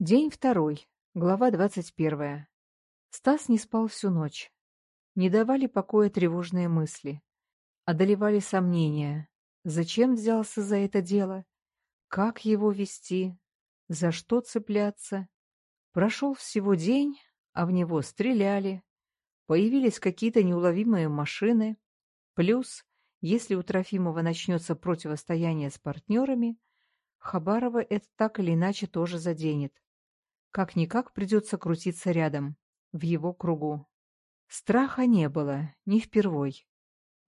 День второй. Глава двадцать первая. Стас не спал всю ночь. Не давали покоя тревожные мысли. Одолевали сомнения. Зачем взялся за это дело? Как его вести? За что цепляться? Прошел всего день, а в него стреляли. Появились какие-то неуловимые машины. Плюс, если у Трофимова начнется противостояние с партнерами, Хабарова это так или иначе тоже заденет. Как-никак придется крутиться рядом, в его кругу. Страха не было, не впервой.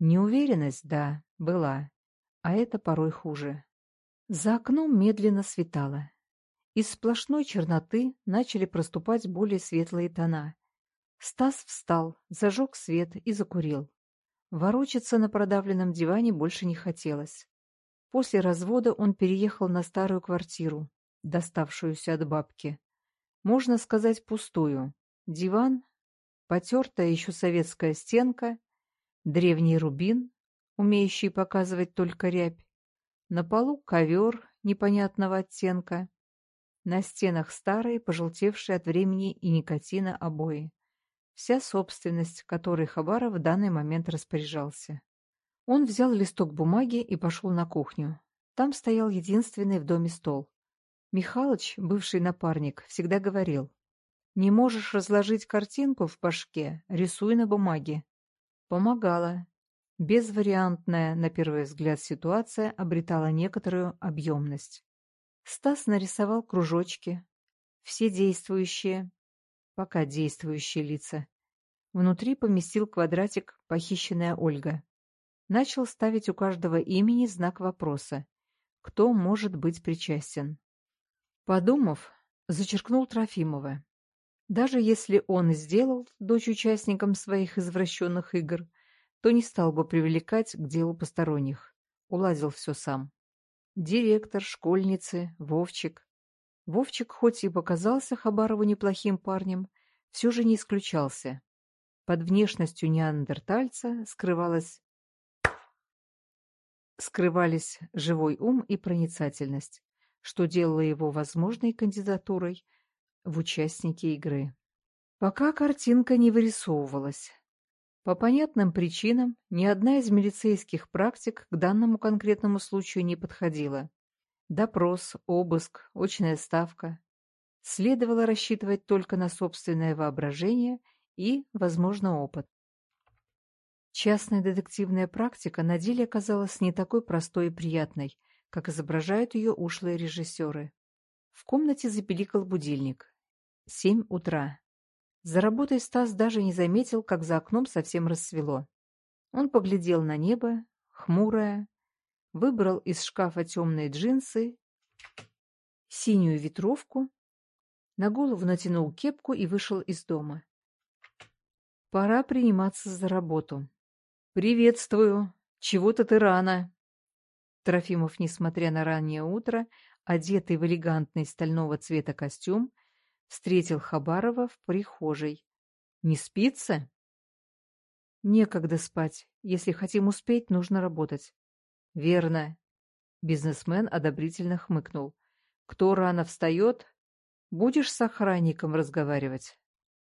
Неуверенность, да, была, а это порой хуже. За окном медленно светало. Из сплошной черноты начали проступать более светлые тона. Стас встал, зажег свет и закурил. Ворочаться на продавленном диване больше не хотелось. После развода он переехал на старую квартиру, доставшуюся от бабки. Можно сказать, пустую. Диван, потертая еще советская стенка, древний рубин, умеющий показывать только рябь, на полу ковер непонятного оттенка, на стенах старые, пожелтевшие от времени и никотина обои. Вся собственность, которой Хабаров в данный момент распоряжался. Он взял листок бумаги и пошел на кухню. Там стоял единственный в доме стол. Михалыч, бывший напарник, всегда говорил, «Не можешь разложить картинку в башке, рисуй на бумаге». Помогало. Безвариантная, на первый взгляд, ситуация обретала некоторую объемность. Стас нарисовал кружочки, все действующие, пока действующие лица. Внутри поместил квадратик «Похищенная Ольга». Начал ставить у каждого имени знак вопроса. Кто может быть причастен? Подумав, зачеркнул Трофимова. Даже если он сделал дочь участником своих извращенных игр, то не стал бы привлекать к делу посторонних. Уладил все сам. Директор, школьницы, Вовчик. Вовчик хоть и показался Хабарову неплохим парнем, все же не исключался. Под внешностью неандертальца скрывалась скрывались живой ум и проницательность что делало его возможной кандидатурой в участники игры. Пока картинка не вырисовывалась. По понятным причинам ни одна из милицейских практик к данному конкретному случаю не подходила. Допрос, обыск, очная ставка. Следовало рассчитывать только на собственное воображение и, возможно, опыт. Частная детективная практика на деле оказалась не такой простой и приятной – как изображают ее ушлые режиссеры. В комнате запеликал будильник. Семь утра. За работой Стас даже не заметил, как за окном совсем рассвело. Он поглядел на небо, хмурое, выбрал из шкафа темные джинсы, синюю ветровку, на голову натянул кепку и вышел из дома. Пора приниматься за работу. «Приветствую! Чего-то ты рано!» Трофимов, несмотря на раннее утро, одетый в элегантный стального цвета костюм, встретил Хабарова в прихожей. «Не спится?» «Некогда спать. Если хотим успеть, нужно работать». «Верно». Бизнесмен одобрительно хмыкнул. «Кто рано встает, будешь с охранником разговаривать».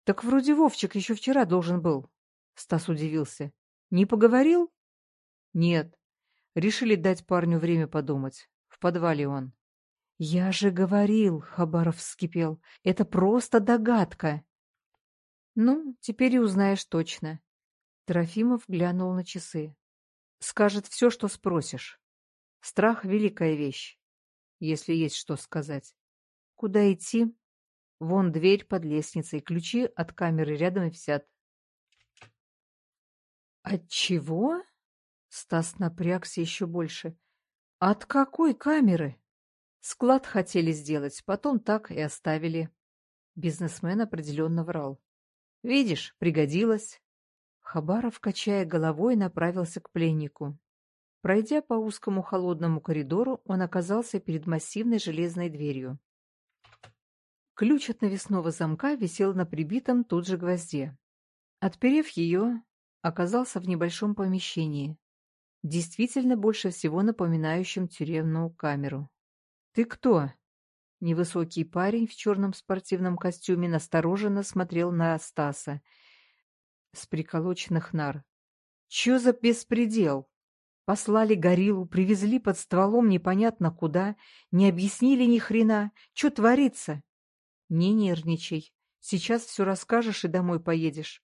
«Так вроде Вовчик еще вчера должен был». Стас удивился. «Не поговорил?» «Нет. Решили дать парню время подумать. В подвале он. «Я же говорил», — Хабаров вскипел, — «это просто догадка». «Ну, теперь и узнаешь точно». Трофимов глянул на часы. «Скажет все, что спросишь. Страх — великая вещь, если есть что сказать. Куда идти? Вон дверь под лестницей, ключи от камеры рядом и висят». «От чего?» Стас напрягся еще больше. «От какой камеры?» «Склад хотели сделать, потом так и оставили». Бизнесмен определенно врал. «Видишь, пригодилось». Хабаров, качая головой, направился к пленнику. Пройдя по узкому холодному коридору, он оказался перед массивной железной дверью. Ключ от навесного замка висел на прибитом тут же гвозде. Отперев ее, оказался в небольшом помещении действительно больше всего напоминающим тюремную камеру. «Ты кто?» Невысокий парень в черном спортивном костюме настороженно смотрел на Стаса с приколоченных нар. «Чё за беспредел? Послали гориллу, привезли под стволом непонятно куда, не объяснили ни хрена. Чё творится?» «Не нервничай. Сейчас все расскажешь и домой поедешь».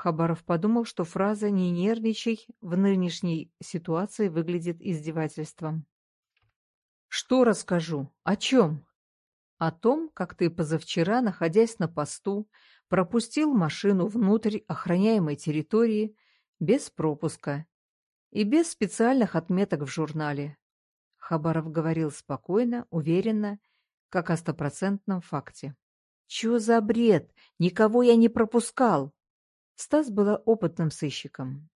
Хабаров подумал, что фраза «не нервничай» в нынешней ситуации выглядит издевательством. «Что расскажу? О чем?» «О том, как ты позавчера, находясь на посту, пропустил машину внутрь охраняемой территории без пропуска и без специальных отметок в журнале». Хабаров говорил спокойно, уверенно, как о стопроцентном факте. «Чё за бред? Никого я не пропускал!» Стас был опытным сыщиком.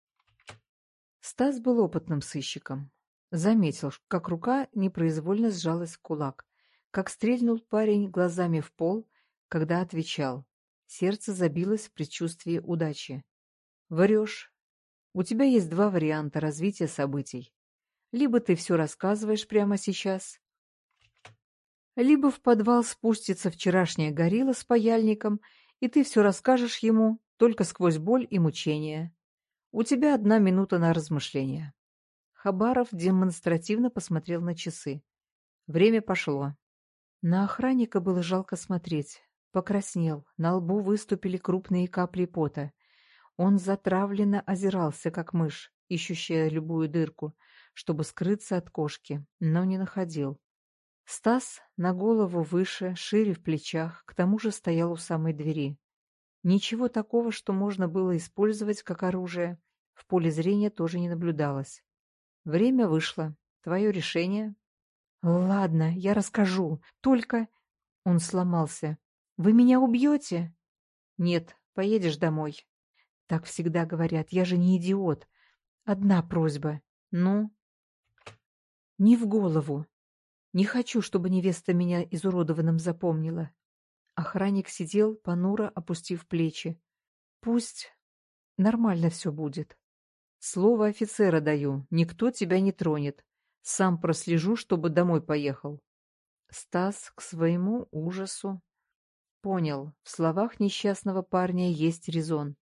Стас был опытным сыщиком. Заметил, как рука непроизвольно сжалась в кулак, как стрельнул парень глазами в пол, когда отвечал. Сердце забилось в предчувствии удачи. «Врешь. У тебя есть два варианта развития событий. Либо ты все рассказываешь прямо сейчас, либо в подвал спустится вчерашняя горилла с паяльником, и ты все расскажешь ему, только сквозь боль и мучения. У тебя одна минута на размышление. Хабаров демонстративно посмотрел на часы. Время пошло. На охранника было жалко смотреть. Покраснел, на лбу выступили крупные капли пота. Он затравленно озирался, как мышь, ищущая любую дырку, чтобы скрыться от кошки, но не находил. Стас на голову выше, шире в плечах, к тому же стоял у самой двери. Ничего такого, что можно было использовать как оружие, в поле зрения тоже не наблюдалось. Время вышло. Твое решение? Ладно, я расскажу. Только... Он сломался. Вы меня убьете? Нет, поедешь домой. Так всегда говорят. Я же не идиот. Одна просьба. Ну? Не в голову. Не хочу, чтобы невеста меня изуродованным запомнила. Охранник сидел, понуро опустив плечи. Пусть нормально все будет. Слово офицера даю, никто тебя не тронет. Сам прослежу, чтобы домой поехал. Стас к своему ужасу понял, в словах несчастного парня есть резон.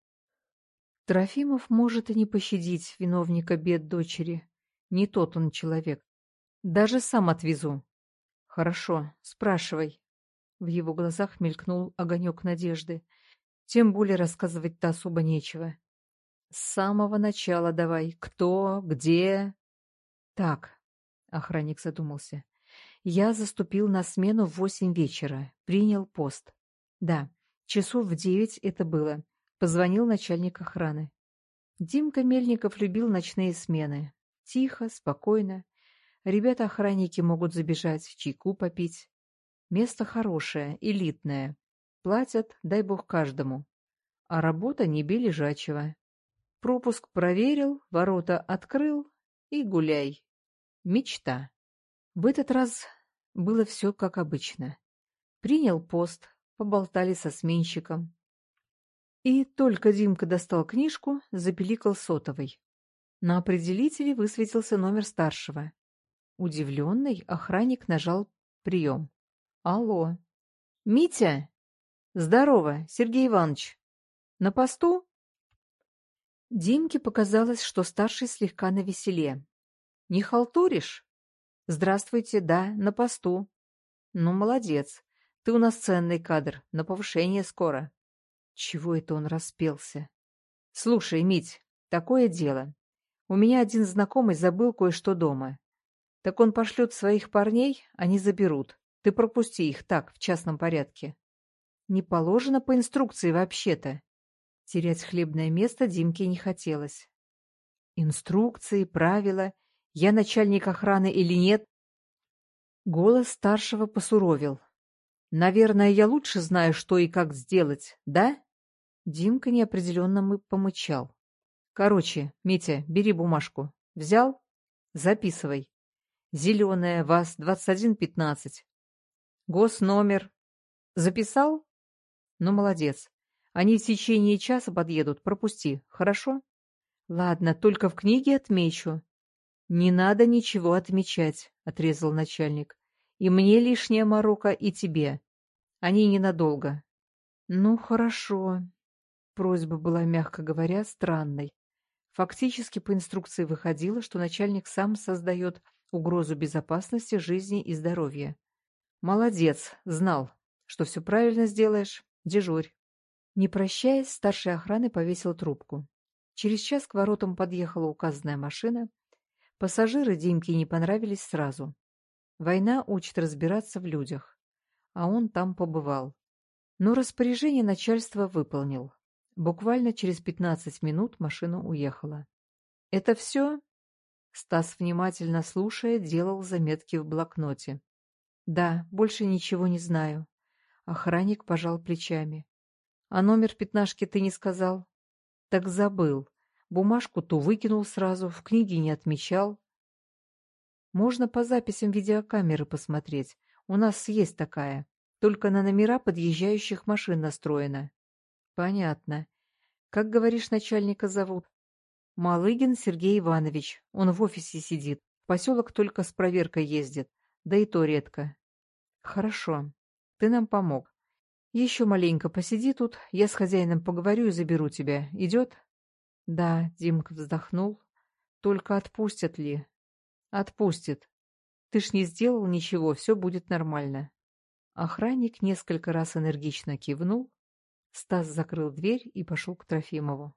Трофимов может и не пощадить виновника бед дочери. Не тот он человек. Даже сам отвезу. Хорошо, спрашивай. В его глазах мелькнул огонек надежды. Тем более рассказывать-то особо нечего. С самого начала давай. Кто? Где? Так, охранник задумался. Я заступил на смену в восемь вечера. Принял пост. Да, часов в девять это было. Позвонил начальник охраны. Димка Мельников любил ночные смены. Тихо, спокойно. Ребята-охранники могут забежать, чайку попить. Место хорошее, элитное. Платят, дай бог, каждому. А работа не бей лежачего. Пропуск проверил, ворота открыл и гуляй. Мечта. В этот раз было все как обычно. Принял пост, поболтали со сменщиком. И только Димка достал книжку, запеликал сотовой. На определителе высветился номер старшего. Удивленный охранник нажал прием. Алло. Митя? Здорово, Сергей Иванович. На посту? Димке показалось, что старший слегка навеселе. Не халтуришь? Здравствуйте, да, на посту. Ну, молодец. Ты у нас ценный кадр, на повышение скоро. Чего это он распелся? Слушай, Мить, такое дело. У меня один знакомый забыл кое-что дома. Так он пошлет своих парней, они заберут. Ты пропусти их так, в частном порядке. Не положено по инструкции вообще-то. Терять хлебное место Димке не хотелось. Инструкции, правила, я начальник охраны или нет? Голос старшего посуровил. Наверное, я лучше знаю, что и как сделать, да? Димка неопределенно помычал. Короче, Митя, бери бумажку. Взял? Записывай. Зеленая, ВАЗ-2115. Госномер. Записал? Ну, молодец. Они в течение часа подъедут. Пропусти, хорошо? Ладно, только в книге отмечу. Не надо ничего отмечать, отрезал начальник. И мне лишняя морока, и тебе. Они ненадолго. Ну, хорошо. Просьба была, мягко говоря, странной. Фактически по инструкции выходило, что начальник сам создает угрозу безопасности жизни и здоровья. Молодец, знал, что все правильно сделаешь, дежурь. Не прощаясь, старший охраны повесил трубку. Через час к воротам подъехала указанная машина. Пассажиры Димке не понравились сразу. Война учит разбираться в людях. А он там побывал. Но распоряжение начальства выполнил. Буквально через пятнадцать минут машина уехала. «Это все?» Стас, внимательно слушая, делал заметки в блокноте. «Да, больше ничего не знаю». Охранник пожал плечами. «А номер пятнашки ты не сказал?» «Так забыл. Бумажку ту выкинул сразу, в книге не отмечал». «Можно по записям видеокамеры посмотреть. У нас есть такая. Только на номера подъезжающих машин настроена». Понятно. Как, говоришь, начальника зовут? Малыгин Сергей Иванович. Он в офисе сидит. В поселок только с проверкой ездит. Да и то редко. Хорошо. Ты нам помог. Еще маленько посиди тут. Я с хозяином поговорю и заберу тебя. Идет? Да, Димка вздохнул. Только отпустят ли? Отпустит. Ты ж не сделал ничего, все будет нормально. Охранник несколько раз энергично кивнул, Стас закрыл дверь и пошел к Трофимову.